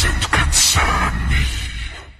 doesn't